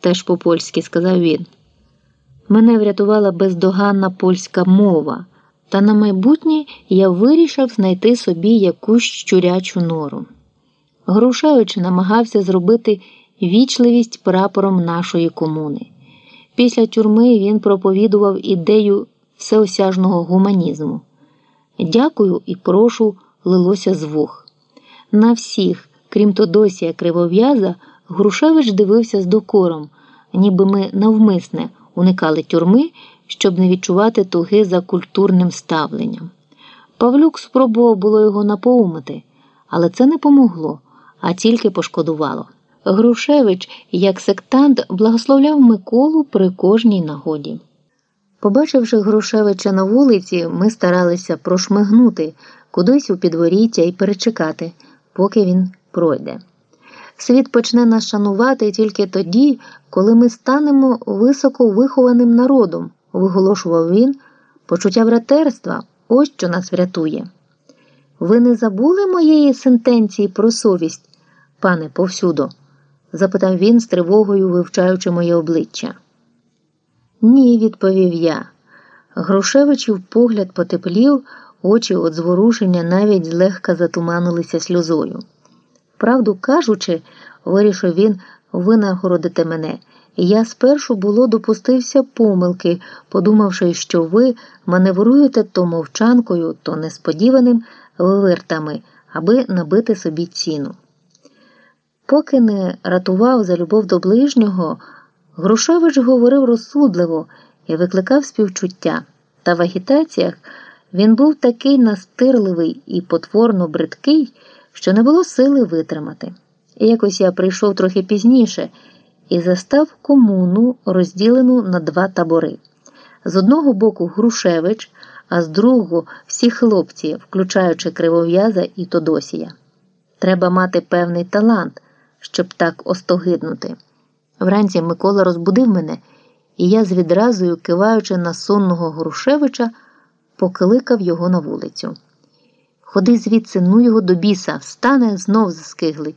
теж по польськи сказав він. Мене врятувала бездоганна польська мова, та на майбутнє я вирішив знайти собі якусь щурячу нору. Грушевич намагався зробити вічливість прапором нашої комуни. Після тюрми він проповідував ідею всеосяжного гуманізму. Дякую і прошу лилося з. На всіх, крім Тодосія Кривов'яза, Грушевич дивився з докором, ніби ми навмисне уникали тюрми, щоб не відчувати туги за культурним ставленням. Павлюк спробував було його напоумити, але це не помогло, а тільки пошкодувало. Грушевич, як сектант, благословляв Миколу при кожній нагоді. Побачивши Грушевича на вулиці, ми старалися прошмигнути кудись у підворіття і перечекати, поки він пройде. Світ почне нас шанувати тільки тоді, коли ми станемо високо вихованим народом, виголошував він, почуття братерства ось що нас врятує. Ви не забули моєї сентенції про совість, пане повсюдо? запитав він з тривогою, вивчаючи моє обличчя. Ні, відповів я. Грушевичів погляд потеплів, очі від зворушення навіть злегка затуманилися сльозою. Правду кажучи, вирішив він винагородити мене. Я спершу було допустився помилки, подумавши, що ви маневруєте то мовчанкою, то несподіваним вивертами, аби набити собі ціну. Поки не ратував за любов до ближнього, Грушевич говорив розсудливо і викликав співчуття, та в агітаціях він був такий настирливий і потворно бридкий, що не було сили витримати. І якось я прийшов трохи пізніше і застав комуну, розділену на два табори. З одного боку Грушевич, а з другого всі хлопці, включаючи кривов'яза і Тодосія. Треба мати певний талант, щоб так остогиднути. Вранці Микола розбудив мене, і я з відразою, киваючи на сонного Грушевича, покликав його на вулицю. Ходи звідси, ну його до біса, встане, знов заскиглить.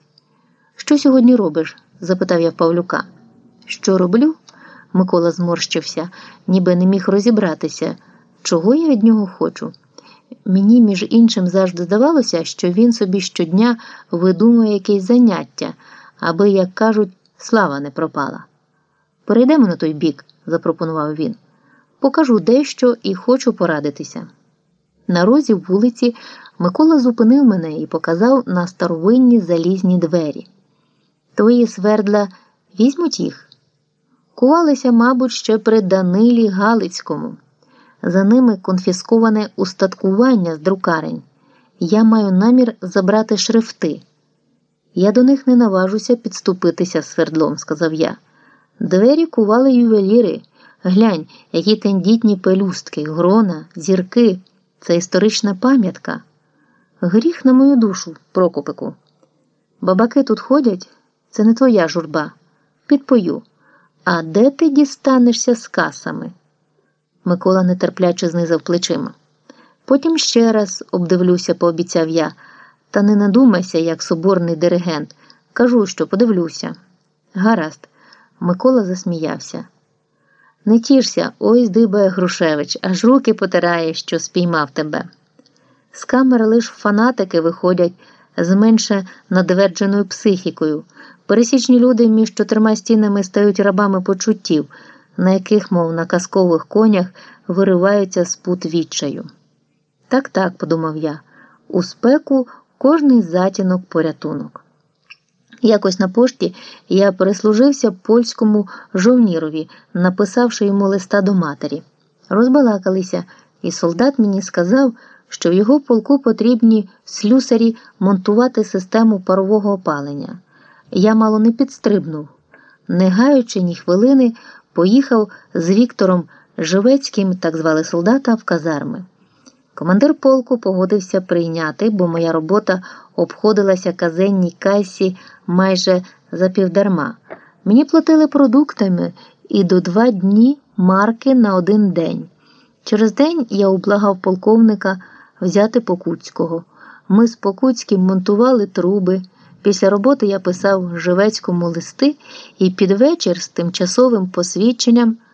Що сьогодні робиш? запитав я в Павлюка. Що роблю? Микола зморщився, ніби не міг розібратися, чого я від нього хочу. Мені, між іншим, завжди здавалося, що він собі щодня видумує якесь заняття, аби, як кажуть, слава не пропала. Перейдемо на той бік, запропонував він. Покажу дещо і хочу порадитися. На розі вулиці Микола зупинив мене і показав на старовинні залізні двері. Твої свердла візьмуть їх. Кувалися, мабуть, ще при Данилі Галицькому. За ними конфісковане устаткування з друкарень. Я маю намір забрати шрифти. Я до них не наважуся підступитися свердлом, сказав я. Двері кували ювеліри. Глянь, які тендітні пелюстки, грона, зірки. Це історична пам'ятка. Гріх на мою душу, Прокопику. Бабаки тут ходять, це не твоя журба. Підпою. А де ти дістанешся з касами? Микола нетерпляче знизав плечима. Потім ще раз обдивлюся, пообіцяв я, та не надумайся, як соборний диригент. Кажу, що подивлюся. Гаразд, Микола засміявся. Не тішся, ось дибає Грушевич, аж руки потирає, що спіймав тебе. З камери лиш фанатики виходять з менше надвердженою психікою. Пересічні люди між чотирма стінами стають рабами почуттів, на яких, мов на казкових конях, вириваються з пут відчаю. Так, так, подумав я, у спеку кожний затінок порятунок. Якось на пошті я переслужився польському жовнірові, написавши йому листа до матері. Розбалакалися, і солдат мені сказав, що в його полку потрібні слюсарі монтувати систему парового опалення. Я мало не підстрибнув. Не гаючи ні хвилини, поїхав з Віктором Живецьким, так звали солдата, в казарми. Командир полку погодився прийняти, бо моя робота обходилася казенній касі майже запівдарма. Мені платили продуктами і до два дні марки на один день. Через день я ублагав полковника взяти Покуцького. Ми з Покуцьким монтували труби. Після роботи я писав Живецькому листи і під вечір з тимчасовим посвідченням